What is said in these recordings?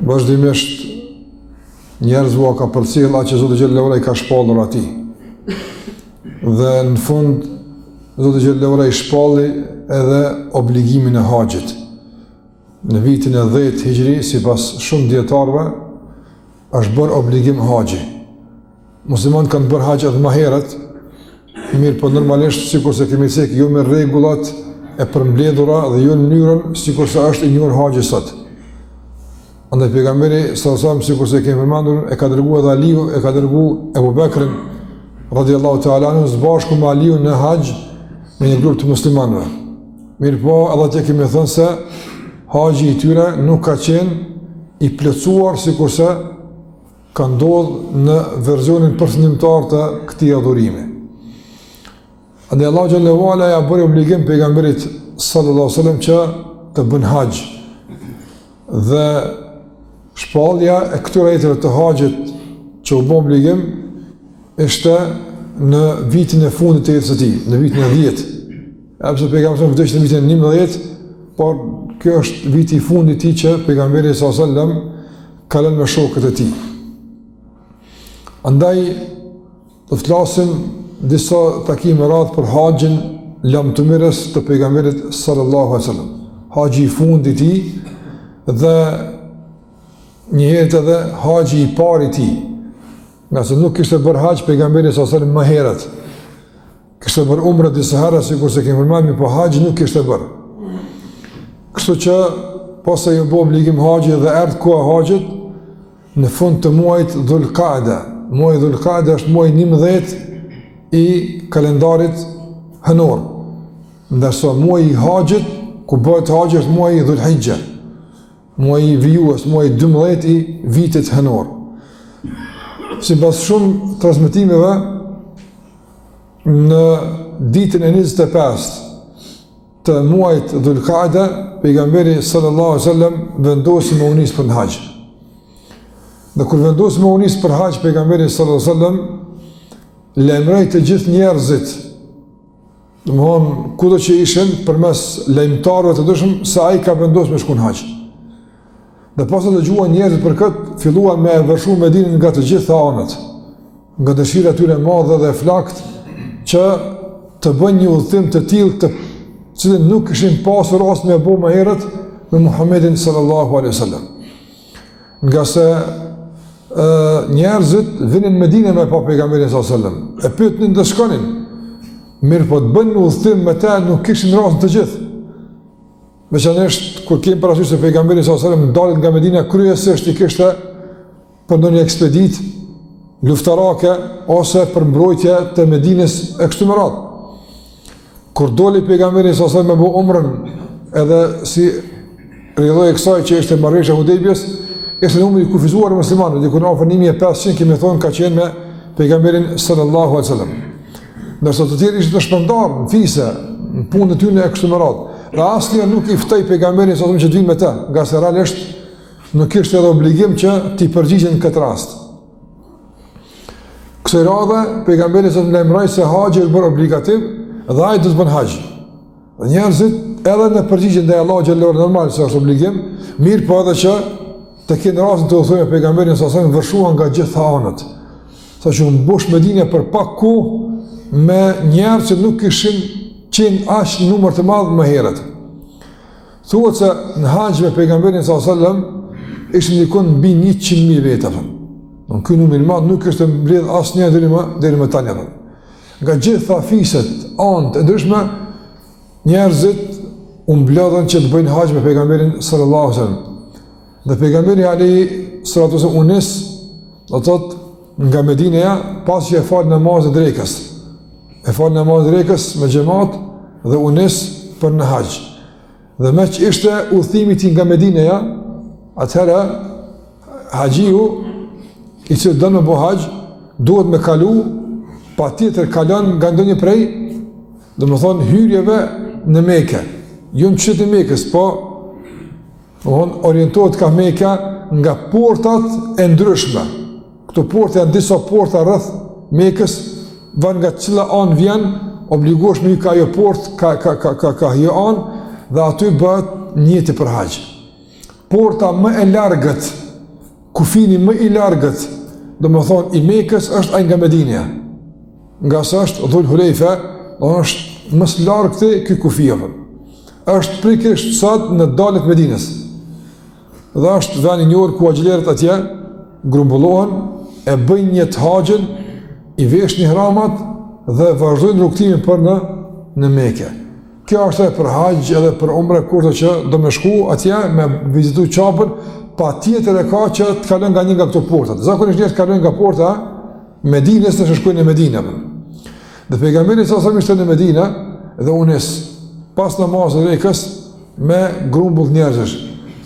Vazhdimisht njerëzve ua ka përcjell atë që Zoti xhelle ve ala i ka shpallur atij. Dhe në fund Zoti xhelle ve ala i shpalli edhe obligimin e haxhit. Në vitin e 10 hixhri, sipas shumë dijetarëve, është bërë obligim haxhi. Muslimanët kanë bërë haxh edhe më herët, mirëpo normalisht sikurse kemi cekë, jo me rregullat e përmbledhura dhe jo në mënyrën sikurse është i njohur haxhi sot. Andaj pejgamberi sallallahu alajhi wasallam sikurse kemi përmendur e ka dërguar edhe Aliun e ka dërguar Abu Bakrin radhiyallahu ta'ala anhu së bashku me Aliun në haxh me një grup të muslimanëve. Mirëpo edhe atë kemi thënë se haxhi i tyre nuk ka qenë i plotësuar sikurse ka ndodhë në versionin përfundimtar të këtij adhurimi. Andaj Allahu xhelle ve ala ia bëri obligim pejgamberit sallallahu alaihi wasallam që të bën haxh. Dhe shpallja e këtyre ajeteve të haxhit që u bë obligim ishte në vitin e fundit të jetës së tij, në vitin e 10. Edhe pse pejgamberi sa vdes në vitin 11, por kjo është viti i fundit i tij që pejgamberi sa sallam kalon me shokët e tij. Andaj do të flasim disa takime radhë për haxhin lamtumirës të pejgamberit sallallahu alaihi wasallam. Haxhi i fundit i tij dhe njëherët edhe haxhi i parë i tij. Ngase nuk kishte bërë haxh pejgamberi sallallahu alaihi wasallam më herët. Kishte bërë umre disa herë, sikurse kemi përmend, mirëpo haxh nuk kishte bërë. Kështu që, pasi iu bo obligim haxhi dhe erdh koha e haxhit, në fund të muajit dhul kade. Muaji dhul kade është muaji i 11 i kalendarit hënor. Ndërsa muaji i haxhit, ku bëhet haxhi është muaji dhul hixhe. Muaji vijues, muaji i 12 i vitit hënor. Sipas shumë transmitimeve, në ditën e 25 të muajit dhulkade, pejgamberi sallallahu sallam vendosi me u nisë për në haxh. Dhe kur vendosi me u nisë për haxh, pejgamberi sallallahu sallam, lajmëroi të gjithë njerëzit Domethënë, kudo që ishin përmes lajmëtarëve të ndryshëm, se ai ka vendosë me shku në haxh. Dhe pasi dëgjuan njerëzit për këtë, filluan me e vërshu Medinën nga të gjitha anët, nga dëshira e tyre e madhe dhe e flaktë, që të bëjnë një udhëtim të tillë të cilin nuk kishin pasur rast me bo më herët me Muhammedin sallallahu aleyhi sallam. Ngase njerëzit vinin në Medinë me pa pejgamberin s.a.s. E pyetnin diç shkonin, mirëpo të bëjnë udhëtim me te nuk kishin rastin të gjithë. Veçanisht, kur kemë parasysh se pejgamberi s.a.s. daljet nga Medina, kryesisht i kishte për ndonjë ekspeditë luftarake ose për mbrojtje të Medinës e kështu me radhë. Kur doli pejgamberi s.a.s. me bo umrën edhe si rrjedhojë e kësaj që ishte marrëveshja e Hudejbjes, ishte numri i kufizuar i muslimanëve, diku afër 1500 kemi thonë kanë qenë me pejgamberin sallallahu alaihi wasallam. Ndërsa të tjerët ishin të shpërndarë në fise, në punë të tyre e kështu me radhë, dhe asnjë nuk i ftoi pejgamberi s.a.s. që të vijnë me të, ngase realisht nuk ishte edhe obligim që t'i përgjigjen në këtë rast. Kësaj radhe, pejgamberi s.a.s. lajmëroi se haxhi është bërë obligativ dhe ai do të bën haxh. Dhe njerëzit edhe në përgjigje ndaj Allahut xh.sh. normal se është obligim, mirëpo edhe që të kenë rastin të udhëtojnë me pejgamberin s.a.s. vërshuan nga gjitha anët. Saqë u mbush Medina për pak kohë me njerëz që nuk kishin qenë në aq numër të madh më herët. Thuhet se në haxh me pejgamberin s.a.s. ishin diku mbi 100.000 veta. Ky numër i madh nuk është mbledh asnjëherë deri më tani. Nga gjitha fiset, anët e ndryshme njerëzit u mblodhën që të bëjnë haxh me pejgamberin sallallahu alaihi wasallam. Dhe pejgamberi alejhi salatu selam u nis, do të thotë nga Medineja, pas që e fal namazin e drekës. E fal namazin e drekës me xhamat dhe u nis për në haxh. Dhe meqë ishte udhëtimi i tij nga Medineja, atëherë haxhiu i cili don me bo haxh duhet me kalu patjetër kalon nga ndonjë prej, domethënë hyrjeve në Mekë, jo jo në qytet të Mekës, po Domthon orientohet ka Mekka nga portat e ndryshme. Këto porte janë disa porta rreth Mekës, varet nga cila anë vjen, obligohesh me hy ka ajo portë, ka ka ka ka ka ajo anë dhe aty bëhet nijeti për haxh. Porta më e largët, kufini më i largët, domthon i Mekës është ai nga Medinia. Ngase është Dhul Hulejfe, dhe është më së largëti ky kufi, dhe është praktikisht sot në dalje të Medinës, dhe është veni i njohur ku haxhilerët atje, grumbullohen, e bëjnë nijet haxhin, i veshin ihramat, dhe vazhdojnë rrugëtimin për në, në Mekë. Kjo është për haxh edhe për umre kushdo që do me shku atje me vizitu Qaben, patjetër e ka që të kalon nga një nga këto portat. Zakonisht njerëzit kalojnë nga porta e Medinës nëse shkojnë në Medina. Dhe pejgamberi s.a.s. ishte në Medina dhe u nis, pas namazit të drekës, me grumbull njerëzish.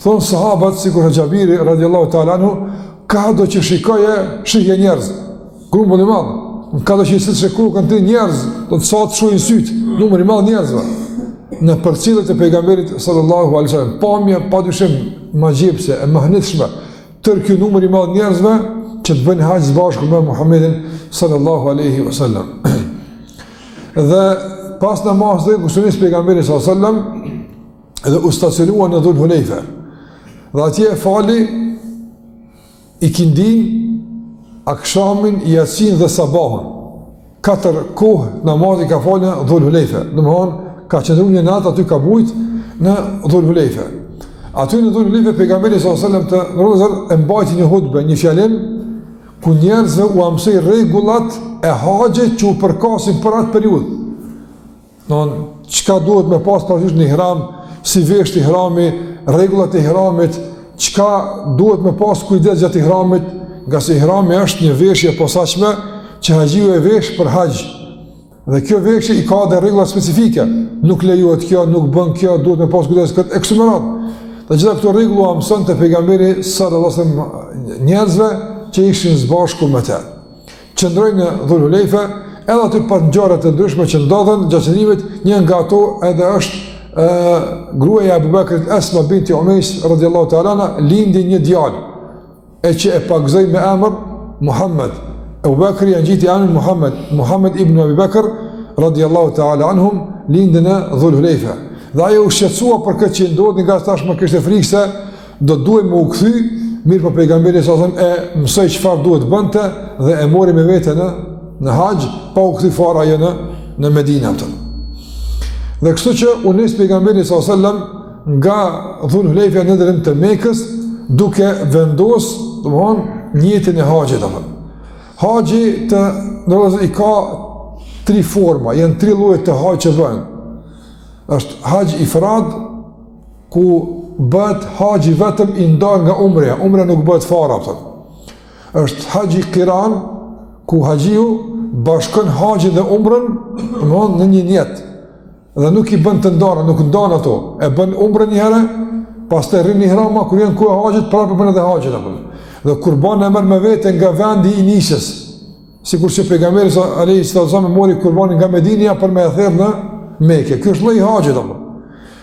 Thonë sahabat, sikur Xhabiri, radiallahu teala anhu, kado që shikoje shihje njerëz. Grumbull i madh, kado që sillshe kokën ti njerëz, do të sa të shohin syt, numër i madh njerëzve. Në përcjellje të pejgamberit sallallahu alaihi wasallam, pamja pa dyshim magjepsëse e mahnitshme, tërë ky numër i madh njerëzve që të bëjnë haxh së bashku me Muhammedin sallallahu aleyhi wa sallam. dhe pas namazit të drekës u nis pejgamberi sallallahu aleyhi wa sallam dhe u stacionua në Dhul Hulejfe. Dhe atje e fali Ikindin, Akshamin, Jacin dhe Sabahun. Katër kohë namazi i ka falë në Dhul Hulejfe. Domethënë, ka qëndru një natë aty ka bujt në Dhul Hulejfe. Aty në Dhul Hulejfe, pejgamberi s.a.s. të nderuar e mbajti një hutbe, një fjalim, ku njerëzve ua mësoi rregullat e haxhit që u përkasin për atë periudhë. Don çka duhet me pas për hyrje në ihram, si veshet ihrami, rregullat e ihramit, çka duhet me pas kujdes gjatë ihramit, ngase ihrami është një veshje e posaçme që haxhiu e vesh për haxh. Dhe kjo veshje i ka dhe rregulla specifike. Nuk lejohet kjo, nuk bën kjo, duhet me pas kujdes këtë e kësi me radhë. Të gjitha këto rregulla ua mësonte pejgamberi sallallahu alajhi wasallam njerëzve që ishin së bashku me të. qëndroi në Dhul Hulejfe, edhe aty pati ngjarje të ndryshme që ndodhën gjatë qëndrimit, një nga ato edhe është ë gruaja e Abu Bakrit Asma binti Umeys radhiyallahu ta'ala anha lindi një djalë e që e pagëzoi me emër Muhammed. Abu Bakri ia ngjiti emrin Muhammed, Muhammed ibn Abi Bakr radhiyallahu ta'ala anhum lindi në Dhul Hulejfe. Dhe ajo u shqetësua për këtë që ndodhi ngase tashmë kishte frikë se do të duhej me u kthy, mirëpo pejgamberi s.a.s., e mësoi çfarë duhet të bënte, dhe e mori me vete në, në haxh, pa u kthy fare ajo në, në Medina. Dhe kështu që u nis pejgamberi s.a.s., nga Dhul Hulejfja në drejtim të Mekës, duke vendos, domethënë, nijetin e haxhit, dhe Haxhi të nderuar i ka tri forma, janë tri lloje të haxhit që bëhen. është haxh ifrad, ku bëhet haxhi vetëm i ndarë nga umreja, umreja nuk bëhet fare, apo. është haxhi kiran, ku haxhiu bashkon haxhin dhe umrën në një nijet, dhe nuk i bën të ndarë, nuk i ndan ato, e bën umrën një herë, pastaj rrin në ihrama, kur vjen koha e haxhit, prapë bën edhe haxhin, apo. dhe kurbanin e merr me vete nga vendi i nisjes, sikur që pejgamberi alejhi salatu ve selam e mori kurbanin nga Medina për me e therë në Meke. Kjo është lloji i haxhit, apo.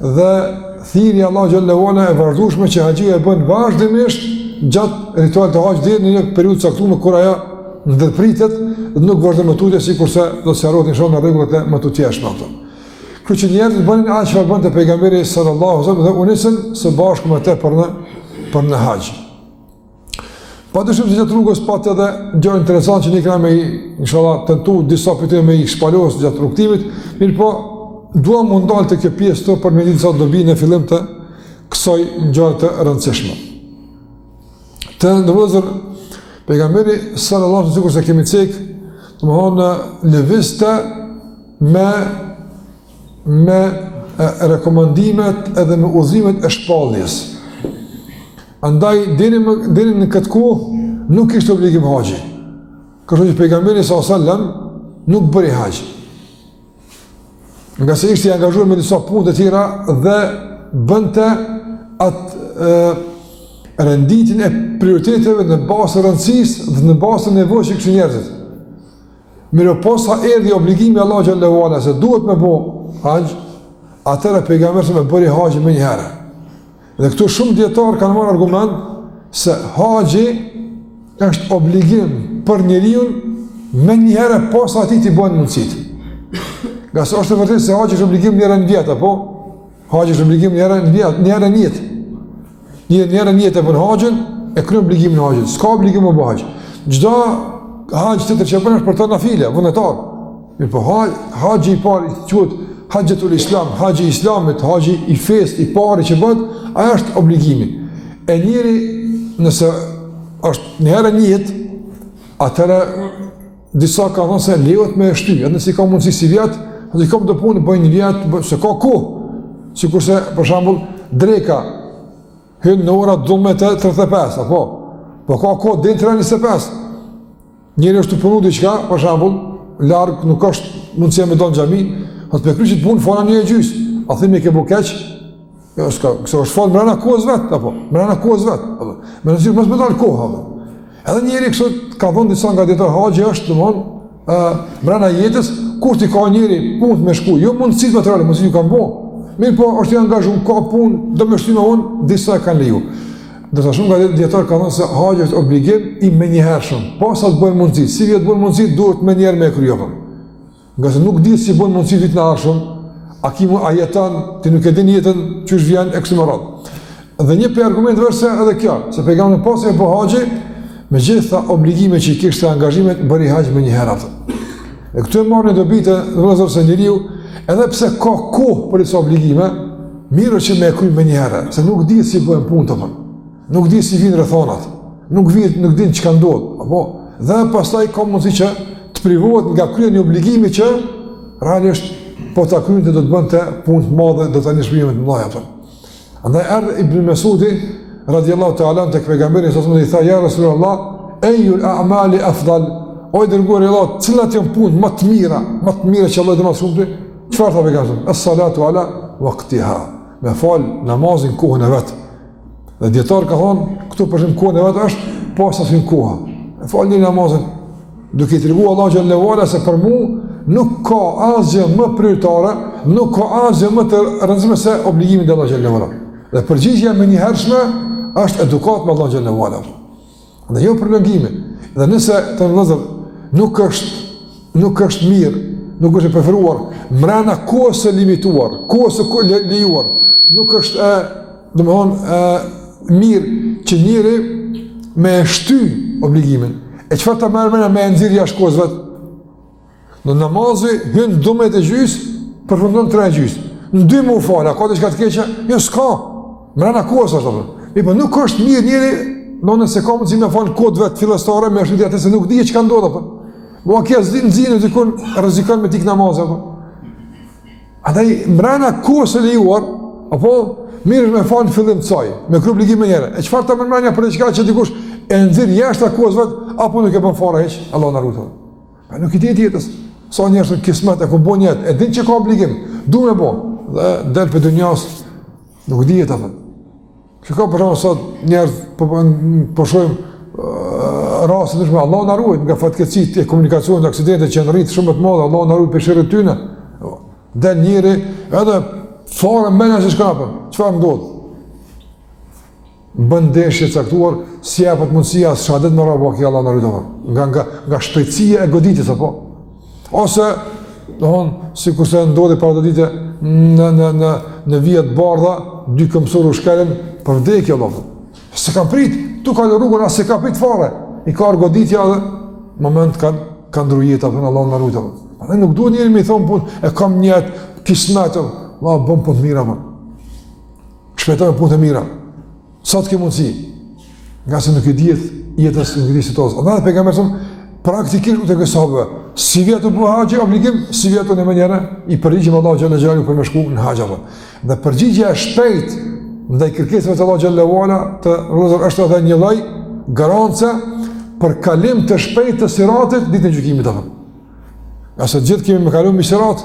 dhe thirrja Allahut xhele ve ala e vazhdueshme që haxhiu e bën vazhdimisht gjatë ritualit të haxhit deri në një periudhë të caktuar kur ajo ndërpritet dhe nuk vazhdon më tutje sikurse do të sqarohet inshallah në rregullat e mëtutjeshme ato. Kështu që njerëzit bënin atë çfarë bënte pejgamberi sallallahu alajhi wasallam dhe u nisën së bashku me të për në për në haxh. Padyshim se gjatë rrugës pat edhe ngjarje interesante që ne kena me, inshallah, tentu disa prej tyre me i shpalos gjatë rrugëtimit, mirëpo dua me u ndalë te kjo pjesë këtu për me ditë disa dobi në fillim të kësaj ngjarje të rëndësishme. Të nderuar vëllezër, pejgamberi sallallahu alejhi sikurse kemi cekë, domethënë lëvizte me, me rekomandimet edhe me udhëzimet e shpalljes. Andaj, deri më, deri në këtë kohë, nuk ishte obligim haxhi. Kështu që pejgamberi sa sallam, nuk bëri haxh. Ngase ishte i angazhuar me disa punë të tjera dhe bënte atë renditjen e prioriteteve në bazë të rëndësisë dhe në bazë të nevojës që kishin njerëzit. Mirëpo posa erdhi obligimi i Allahut xhele ve ala se duhet me bo haxh, atëherë pejgamberi sa sallam e bëri haxhin menjëherë. Dhe këtu shumë dijetarë kanë marrë argument se haxhi është obligim për njeriun menjëherë posa atij t'i bëhen mundësitë. Ngase është e vërtetë se haxhi është obligim njëherë në vjet, apo? Haxhi është obligim njëherë në vjet, njëherë në jetë. Njeriu njëherë në jetë e bën haxhin, e kryen obligimin e haxhit. S'ka obligim me bo haxh. Çdo haxh tjetër që e bën është për të nafile, vullnetar. Mirëpo, haxhi i parë, quhet haxhetul islam, haxhi i islamit, haxhi farz, i pari që bëhet, ai është obligimi. E njeri, nëse është njëherë në jetë, atëherë disa kanë thënë se lejohet me shty, edhe nëse ka mundësi sivjet, thotë kom do punë e bëj në vjet, bëj, se ka kohë. Sikurse për shembull dreka hyn në ora 12:35, apo po ka kohë deri në 25. Njeri është tu punu diçka, për shembull, larg nuk është mundësia me dal në xhami, atë me kry qit punë, e fal një e gjysë, a themi ke bo keq, jo, s'ka, nëse është falë mrena kohës vet, apo, mrena kohës vet, apo, me rëndësi mos me dalë koha, apo. Edhe njëri këse kanë thonë disa nga dijetarët haxhi, është të mund, mrena jetës, kur t'i ka njeri punët me shku, jo mundësitë materiale, mundësitë ju kanë bo, mirëpo, është i angazhum, ka punë, do me shty ma vonë, disa e kanë leju. Ndërsa shumë nga dijetarët kanë thënë se haxhi është obligim i menjëhershëm. Posa të bëhen mundësitë, sivjet bëhen mundësitë, duhet menjëherë me e kry, apo. Ngase nuk di si bëhen mundësitë vitin e ardhshëm, a ki mu a jetan, ti nuk e din jetën qysh vjen e kështu me radhë. Dhe një prej argumenteve është edhe kjo, se Pejgamberi posa u bo haxhi, me gjithë ato obligime që i kishte, angazhimet, bëri haxhin menjëherë atë. E këtu e marrim një dobi, të nderuar vëllezër, se njeriu, edhe pse ka kohë për disa obligime, Mirë o që me e kry menjëherë, se nuk di si bëhen punët, apo. Nuk di si vinë rrethanat, nuk, vit, nuk din çka ndodh. Apo? Dhe pastaj ka mundësi që të privohet nga kryerja e një obligimi që realisht po ta kryente do të bënte punë të madhe, do të kish shpërblime të mëdha, apo. Andaj erdhi Ibn Mesudi, radiallahu ta'ala, tek Pejgamberi alejhi selam dhe i tha, ja Rasulallah, ejjul amali afdal, o i dërguar i Allahut, cilat janë punët më të mira, më të mira që Allahu do më të Çfarë tha Pejgamberi? Es salatu ala vaktiha. Me falë namazin kohën e vet. Dhe dijetarët kanë thonë, këtu për qëllim kohën e vet është, posa hin koha. Me falë njeri namazin. Duke i tregu Allahut xhele ve ala se për mu nuk ka asgjë më prioritare, nuk ka asgjë më të rëndësishme se obligimi ndaj Allahut xhele ve ala. Dhe përgjigja e menjëhershme është edukatë me Allahun xhele ve ala. Dhe jo prolongimi. Dhe nëse të nderuar vëllezër nuk është, nuk është mirë, nuk është e preferuar, mrena kohës së limituar, kohës së, kohës lejuar, nuk është e, domethonë, e mirë që njeri me e shty obligimin. E çfarë ta merr menja me e nxirr jashtë kohës vet? Namazi hyn 12 e gjys, përfundon 3 e gjys. Në dy me u falë, a ka diçka të keqe? Jo s'ka. Mbrana kohës, apo? Mirëpo nuk është mirë njeri, do nëse ka mundësi me fal kohës vet fillestare, me e shty se nuk di çka ndodh apo. Mo po, kjo zin zinë dikon rrezikon me t'ik namazi apo. Andaj mbrana kohës lejuar, apo, mirë me fal në fillim të saj, me kry obligimin menjëherë. E çfarë ta merr menja për diçka që dikush e nxjerr jashtë kohës vet apo nuk e bën fare hiç? Allahu na ruaj. A nuk i dihet jetës, sa njerëz të kismet e kur bohet, e din që ka obligim, du me bën, dhe del prej dunjasë, nuk dihet jeta, apo. Çka ka për shembull sot njerëz, po, po, po shohim, raste të dhimshme, Allahu na ruajt nga fatkeqësitë e komunikacionit në aksidente që janë rritë shumë të madhe, Allahu na ruajt prej sherrit tyne, dhe njeri edhe farën mene që shkapën, çfarë ndodh? bën ndeshje të caktuar, s'i jepet mundësia as shahadet me thënë që Allah na rujtë. Nga nga nga shpejtësia e goditjes apo ose domethënë sikurse ndodhi para do ditë në në në në vija të bardha, dy këmbësorë u shkelën për vdekje Allah. S'e kanë prit, tu kalu rrugën as s'e kanë prit fare. I ka godit edhe n'moment kanë ndrru jetë, Allah na rujtë. Andaj nuk duhet njeri me thonë punë, e kam një kismet, Allah bën po mira më. Shpejto n'punë të mira. Sa të kesh mundësi. Ngase nuk e dihet jetës në këtë situatë. Andaj pejgamberi a.s. praktikisht u të gësove. Sivjet u bë haxhi obligim, sivjet menjëherë i përgjigjemi Allahut xhelle xhelaluhu për me shku në haxh. Dhe përgjigja e shpejt ndaj kërkesave të Allahut xhelle ue ala të nderuar është edhe një lloj garance për kalim të shpejt të siratit ditën e gjykimit apo. Ngase gjithë kemi me kalu në sirat,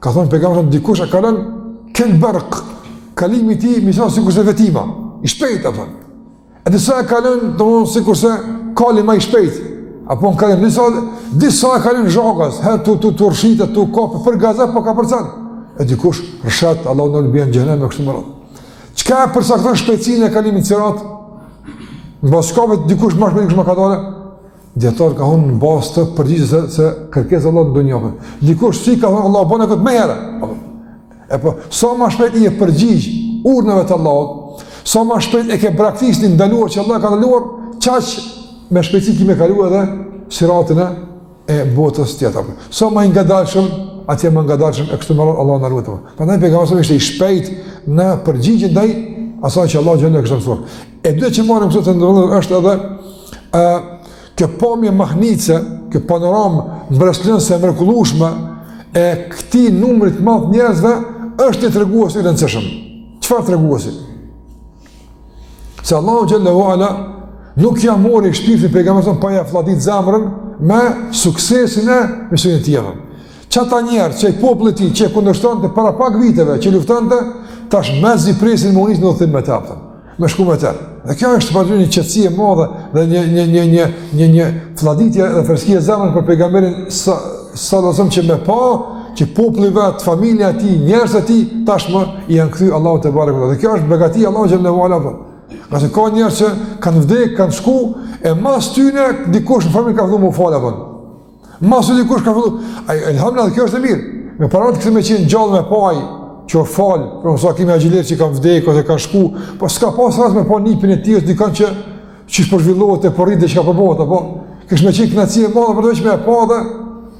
Ka thonë pejgamberi a.s. dikush e kalon kel berk. Kalimi i tij domethënë sikurse vetëtima, i shpejt apo. E disa e kalon domethënë sikurse kali më i shpejt. Apo në kalim disa disa e kalon zhagas, herë tu tu tu rrëshqit tu u kap për gazep po kapërcen. E dikush rrëshqet Allah na rujtë bjen në xhehenem e kështu me radhë. Çka e përcakton shpejtësinë e kalimit të siratit? Mos ka vetë dikush më shpejt kush më kadalë. Dijetarët kanë thonë në bazë të përgjigjes së, së kërkesës Allahut në dunja, apo. Dikush si ka thonë Allah, bëne këtë menjëherë. E po, sa ma shpejt i je përgjigj urdhnave të Allahut, sa ma shpejt e ke braktisë një ndalesë që Allah ka ndaluar, qaq me shpejtësi ki me kalu edhe siratin e botës tjetër. Sa ma i ngadalshëm, atje ma ngadalshëm e kështu me radhë Allah na rujtë. Prandaj pejgamberi a.s. ishte i shpejt në përgjigjë ndaj asaj që Allah xh.sh. e kishte mësuar. E dhe që marim kësë të ndërëndër është edhe Ë kjo pamje mahnice, kjo panoramë mbresëlënëse e mrekullueshme e këtij numrit të madh të njerëzve është një tregues i rëndësishëm. Çfarë treguesi? Se Allahu xhelle ue ala nuk ia mori shpirtin pejgamberit a.s. pa ia flladitë zemrën me suksesin e misionit të tij. Çata njerëz që populli i tij që kundërshtonte para pak viteve që luftonte, tash mezi presin me u nisë në udhëtim me të. Me shku me të. Dhe kjo është për një qetësi e madhe dhe një, një, një, një, një, një flladitje dhe freski e zemrës për pejgamberin a.s. domethënë që me pa, që populli vet, familja e tij, njerëzit e tij, tashmë i janë kthy Allahut tebareke ue teala. Dhe kjo është begati e Allahut xhelle ue ala. Ngase ka njerëz që kanë vdekë, kanë shku, e mas tyne dikush në familje ka fillu m'u falë, apo. Mas dikush ka fillu, a i elhamdë edhe kjo është e mirë, me paratë këtë me qenë gjallë me pa ai, që o falë, po ne sa kemi haxhilerë që i kanë vdekë, ose kanë shku, po s'ka pasë rast me pa nipin e tij, dikën që po zhvillohet e po rritet e diçka po bohet, apo, kish me qenë knaqësi e madhe, për të veç me e pa dhe,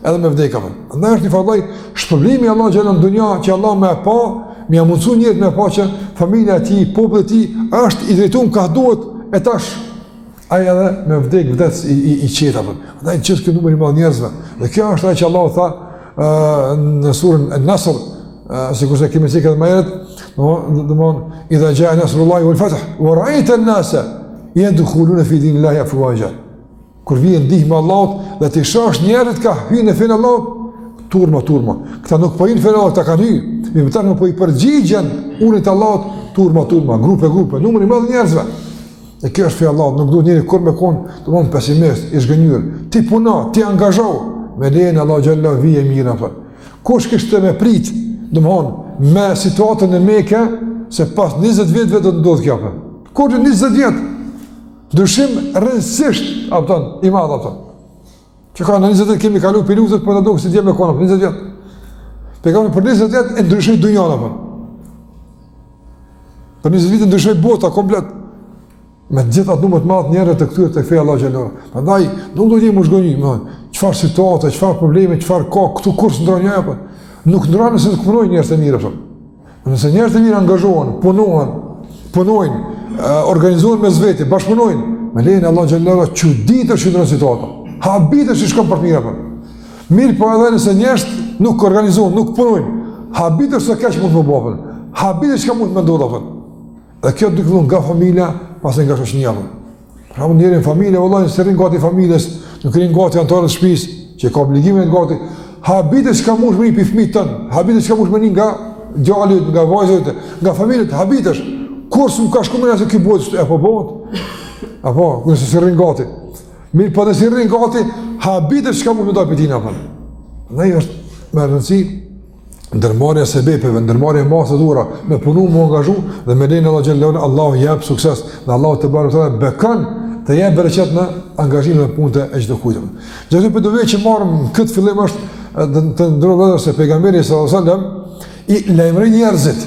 edhe me vdekë, apo. Andaj është një far lloj shpërblimi Allah xhelle në dunja, që Allah me e pa, me i mundësu njerit me e pa që familja e tij, populli i tij, është i drejtun ka duhet e tash, Ai edhe me vdek vdes i i, i qetë apo. Ai gjithë ky numër i madh i njerëzve. Dhe kjo është ajo që Allahu tha ë në surën An-Nasr, sikurse kemi thënë më herët, domthonë domthonë idha jaa nasrullahi wal fath wa ra'aita an-nasa yadkhuluna fi dinillahi afwaja. Kur vjen ndihma e Allahut dhe t'i shohësh njerëzit kah hyjnë në fenë e Allahut, turma turma. Këta nuk po hyjnë në fenë e Allahut, këta kanë hyrë. Mirëpo tani po i përgjigjen urdhrit të Allahut turma turma, grupe grupe, numër i madh i njerëzve. Dhe kjo është fjalë Allah, nuk duhet njeri kurrë me kon, domethon pesimist, i zhgënjyer. Ti puno, ti angazhohu me lejen e Allahut xhelle ve ala vjen e mira apo. Kush kishte me prit, domthon me situatën e Mekës se pas 20 vjetëve do të ndodhë kjo apo. Kur 20 vjet. Ndryshim rrënjësisht, apo i madh apo. Çka ne 20 vjet kemi kalu prej luftës, po na duket se dje me kanë apo 20 vjet. Pejgamberi për 20 vjet e ndryshoi dynjan apo. Për 20 vjet e ndryshoi bota komplet. Me gjithë atë numër të madh njerëzish të kthyer tek feja e Allahut xhelle ve ala. Prandaj nuk duhet me u zhgënjy, domethon. Çfarë situate, çfarë probleme, çfarë ka këtu kurrë s'ndrron apo. Nuk ndrron nëse s'punojnë njerëzit e mirë apo. Nëse njerëzit e mirë angazhohen, punohen, punojnë, organizohen mes vete, bashkëpunojnë, me lejen e Allahut xhelle ve ala, çuditesh qysh ndrron situata, habitesh qysh shkon për të mirë apo. Mirëpo edhe nëse njerëzit nuk organizohen, nuk punojnë, habitesh sa keq mundet me u bo apo, habitesh çka mundet me ndodhë, dhe kjo duke fillu nga familja, pastaj nga shoqnia apo. Pra unë njeri n'familje, vëlla, nëse s'i rrin gati familjes, nuk i rrin gati antarëve t'shpis, që ka obligim me i nejt gati, habitesh çka munsh me ni prej fmive tu, habitesh çka munsh me ni nga djali, nga vajzat, nga familjet, habitesh, kurrë s'më ka shku mendja se kjo bohet, e po bohet, e po, nëse s'i rrin gati, mirëpo nëse i rrin gati, habitesh çka mun me dalë prej tina, apo. Andaj është me rëndësi, ndërmarrja e sebepeve, ndërmarrja e masave të duhura, me punu, m'u angazhu, dhe me lejen e Allahut xhelle ve ala, Allahu jep sukses, dhe Allahu tebareke ve teala bekon, dhe jep bereqet në angazhime dhe punët e gjithkujt. Prej dobive që marrim në këtë fillim është, edhe të nderuar vëllezër se pejgamberi sallallahu sallam, i lajmëroi njerëzit,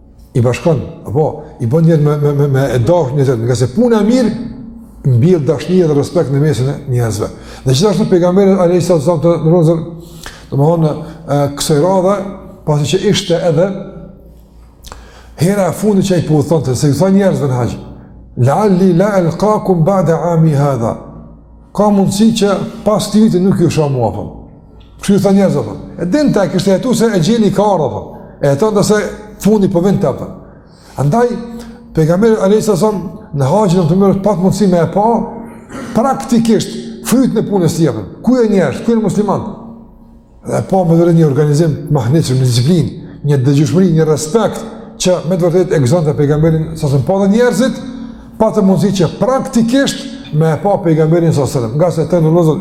I bashkon, apo, i bën njerëz me, me, me, me e dashë njëri-tjetrin, ngase puna e mirë mbjell dashni edhe respekt në mesin e njerëzve. Dhe gjithashtu pejgamberin, alejhi salatu selam të nderuar vëllezër, domethonë, kësaj radhe, pasi që ishte edhe, hera e fundit që ai po u thonte, se ju tha njerëzve në haxh, la'alli la elkakum ba'de ami hadha, ka mundësi që pas këtij viti nuk ju shoh më, apo. Kështu i tha njerëzve, apo. E dinte ai, kishte hetu se exheli ka ardhë, apo. E hetonte se fundi po vinte, apo. Andaj, pejgamberi alejhi selam në haxhin e lamtumirës pat mundësi me e pa, praktikisht frytin e punës së tij, apo. Ku janë njerëz, ku janë musliman? Dhe pa domethënë një organizim të mahnitshëm, një disiplinë, një dëgjueshmëri, një respekt, që me të vërtetë e gëzonte pejgamberin, alejhi selam, po edhe njerëzit, patën mundësi që praktikisht me e pa pejgamberin sallallahu alajhi wasallam. Ngase të nderuar vëllezër,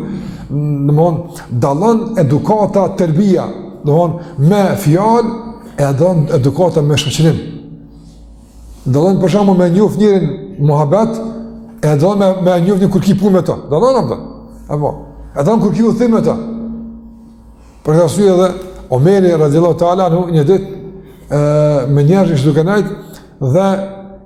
domthon dallon edukata terbija, domthon me fjalë e dallon edukata me shoqërim. Dallon për shembull me njoft njërin në muhabet, e dallon me, me njoft një kur ki punë me të. Dallon apo? Apo. E dallon kur ki udhëtim me të. Për këtë arsye edhe Omeri radhiyallahu ta'ala një ditë me njerëz ish duke nejt dhe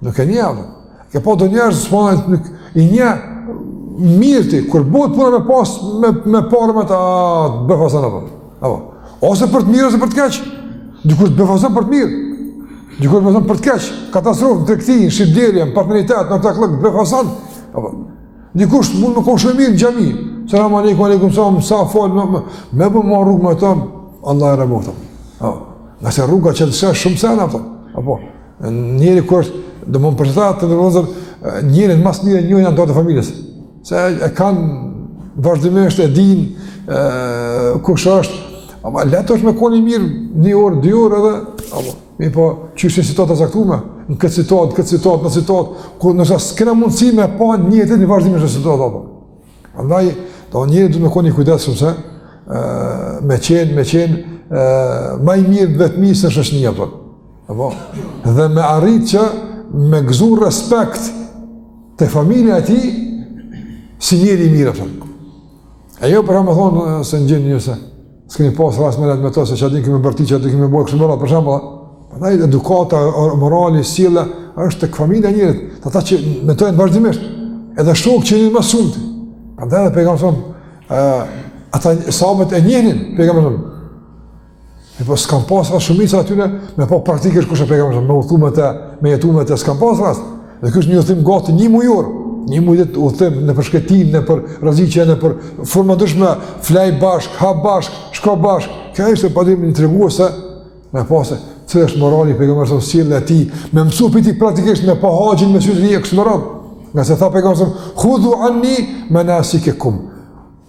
Nuk e njeh, apo. Ke plot njerëz, së përna nuk i njeh mirë ti, kur bëhet puna me pas, me, me pare me ta, të befason, apo. Apo. Ose për të mirë, ose për të keq. Dikush të befason për të mirë. Dikush të befason për të keq. Katastrofë, në tregti, shitblerje, në partneritet, në të klëkë, të befason. Dikush mund me konë shumë i mirë në xhami. Salam aleikum, aleikum, salam, sa falë, me, me, me po marr rrugë me të, Allahu na ruajtë. Ngase rruga qet shumë sene, apo, Njeri kush është, domethonë për këta të nderuar vëllezër, njerin ma së miri e njohin anëtarët e familjes. Se e kanë vazhdimisht e dinë kush është, ama lehtë është me konë i mirë një orë, dy orë edhe, ama, me pa qysh në situatë të caktume, në këtë situatë, në këtë situatë, në situatë, ku nëse s'kena mundësi me pa njëri-tjetrin vazhdimisht në situatë, apo. Andaj, do njeri duhet me konë i kujdesshëm se, me qenë, me qenë, ma i mirë në vetmi se në shoqni, apo. Apo? Dhe me arrit që me gëzu respekt te familja e tij, si njeri i mirë, apo. E jo për hamë thonë se në gjenë njëse. S'kemi pas rast me nejt me to se çfarë dinë kemi bërë ti, çfarë do kemi bërë kështu më radhë për shembull. Prandaj edukata morali sjellja është tek familja e njerit, te ata që me të janë vazhdimisht, edhe shokët që e njohin ma së shumti. Prandaj edhe pejgamberi ë ata sahabët e njihnin pejgamberin. E po s'kanë pas rast shumica e atyre me pa praktikisht kush është pejgamberi me udhëtu me të, me jetu me të s'kanë pas rast. Dhe ky është një udhëtim gati një mujor, një muaj ditë udhëtim nëpër shkretina, nëpër rreziqe, nëpër forma të ndryshme, flej bashkë, ha bashkë, shko bashkë. Kjo ishte padyshim një treguese me pasë cili është morali i Pejgamberit a.s., sjellja e tij, me mësu pi tij praktikisht me pa haxhin me sytë e vet kësaj rrugë. Nga se tha pejgamberi, "Khudhu anni manasikakum."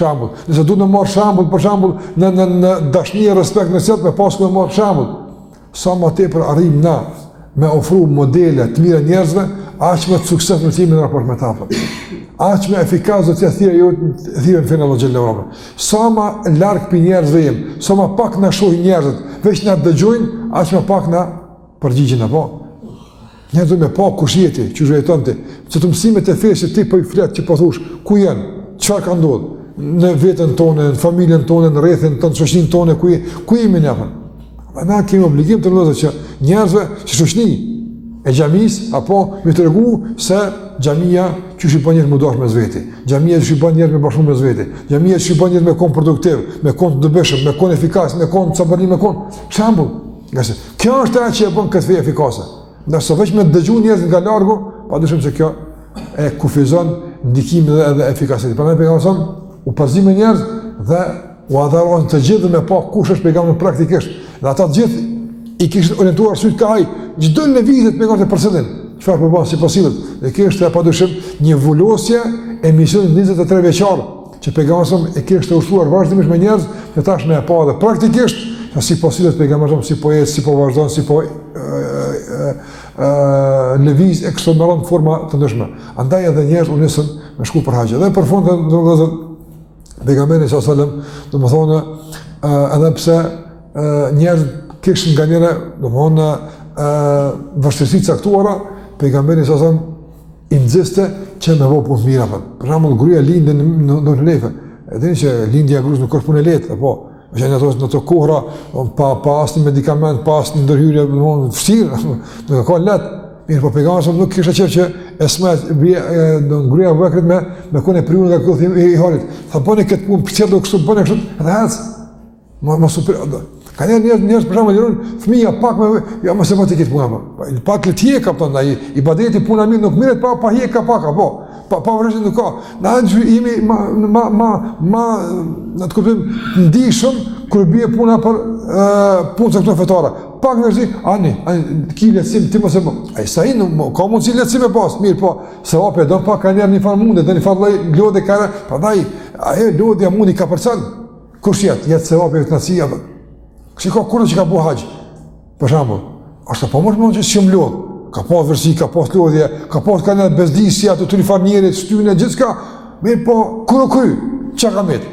Shembull, nëse duhet me marrë shembull, për shembull, në në në dashni e respekt do të me pas ku me marrë shembull. Sa ma tepër arrijmë na me ofru modele të mira njerëzve, aq ma të suksesshëm jemi n'raport me ta. Aq ma efikase do të jetë thirrja, thirrja në final xhel Europa. Sa ma larg pi njerëzve jem, sa ma pak na shohin njerëzit, veç na dëgjojnë, aq ma pak na përgjigjen apo. Njerëzit duhet me pa kush je ti, qysh jeton ti. Qito mësimet e fesë që ti po i flet, që po thush, ku janë? Çfarë ka ndodhur? Në veten tonë, në familjen tonë, në rrethin tonë, shoqërinë tonë ku je? Ku jemi ne apo? Pra na kemi obligim të ndodhë që njerëzve që shoqëni e xhamis apo me tregu se xhamia qysh i bën njerëz m'u dashtë mes veti. Xhamia qysh i bën njerëz m'u bashku mes veti. Xhamia qysh i bën njerëz me kon produktiv, me kon të dobishëm, me kon efikas, me kon çfarë me kon. Shembull. Nga se kjo është ajo që e bën këtë fe efikase, ndërsa veç me dëgju njerëzit nga largu, padyshim se kjo e kufizon ndikimin dhe edhe efikasitetin. Prandaj pejgamberi a.s. u përzi me njerëz dhe ju erdh rasti të gjithë me pa kush është pejgamberi praktikisht. Dhe ata të gjithë i kishin orientuar sytë ka ai, çdo lëvizje të pejgamberit përcillnin çfarë po bën si po sillet. Dhe kjo ishte padyshim një vulosje e misionit 23 vjeçar që pejgamberi a.s. e kishte ushtruar vazhdimisht me njerëz, që tash me e pa dhe praktikisht se si po sillet pejgamberi si po ecë, si po vazhdon, si po lëviz e kështu me radhë forma të ndryshme. Andaj edhe njerëz u nisën me shku për haxh. Dhe për fund të nderuar, pejgamberi alejhi selam, domethënë, edhe pse njerëz kishin nganjëherë, domethënë, vështirësi t'caktuara, pejgamberi alejhi selam, I nxiste që me bo punë të mira, thëmë. Për shembull, gruja lindje në, në, në Hulejfe. E dini që lindja e grusë nuk o punë e lehtë, apo? Me që në ato, në ato kohëra, pa, pa asnjë medikament, pa asnjë ndërhyrje, në në në fësirë, në nuk e ka lehtë. Mirëpo pejgamberi nuk kishte qejf që e smet, bje, e, në gruja e Ebu Bekrit me, me kone e privume nga ky udhëtim i, i haxhit. Tha, bëni këtë punë, përcill do kështu, bëni kështu, edhe hec. Ma ma super. Ka një njerëz njerëz për shembull t'lirun, fëmia pak m'i ra mos e bën ti këtë punë apo. Po i pak lehtë, hiç, prandaj ibadeti puna mirë nuk mirë pa pa hiç ka pak apo. Pa pa vështirësi nuk ka. Na jemi ma ma ma ma na të kuptim ndi shumë kur bie puna për ë punë të këto fetare. Pak vështirësi ani ani ki lehtësim ti mos e bë. Ai që s'e nuk ka mundsi lehtësim e pas mirëpo se prapë do pak një farë mund, do një farë lodhje ka. Prandaj ajo lodhja mundi ka përcën. Kush jetë, jetë se vapi e të nësia, dhe. Kësi ka kurë që ka bu haqë, për shambu, është të pëmërë mund që si më lodhë, ka pas vërsi, ka pas lodhje, ka pas ka një bezdisi, atë të rifar njerit, styne, gjithë ka, me po, kurë kry, që ka mitë,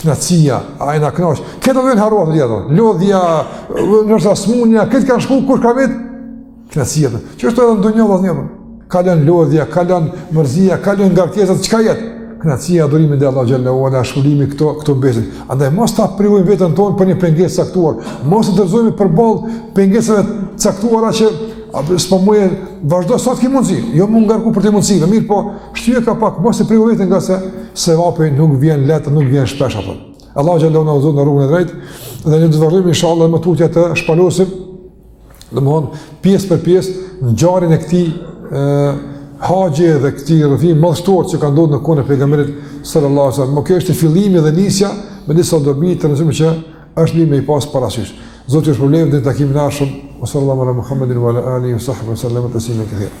të nësia, a e në knashë, këtë dhe në harua të djetë, lodhja, nërsa smunja, këtë kanë shku, kush ka mitë, Knaqësia. Që është edhe ndonjë vëllaz njëri. Kalon lodhja, kalon mërzia, kalon ngarkesat, çka jet? Knaqësia, adhurimi ndaj Allahut Xhel-le ue Ala, shpërblimi këto, këto mbesin. Andaj, mos ta privojmë vetën tonë për një pengesë caktuar. Mos të dorëzojmë përballë pengesëve caktuara që a po s'po muj vazhdo sa të ke mundsi. Jo me u ngarku përtej mundësive, mirëpo, shtyje nga pak mos e privo vetën ngase sevapi nuk vjen lehtë, nuk vjen shpesh apo. Allahu xhallahu na udhëzoftë në rrugën e drejtë dhe ne do të vazhdojmë inshallah më tutje të shpalosim Domethënë, pjesë për pjesë, ngjarjen e këtij haxhi dhe këtij rrëfimi madhështor që ka ndodh në kohën e pejgamberit sallallahu alejhi ve sel-lem. Po kjo ishte fillimi dhe nisja me disa dobi të ndryshme që është mirë me i pas parasysh. Zoti ju shpërbleftë deri në takimin e ardhshëm, ue sallallahu ala Muhammedin, ue ala alihi, ue sahbihi, ue sel-leme, teslimen kethira.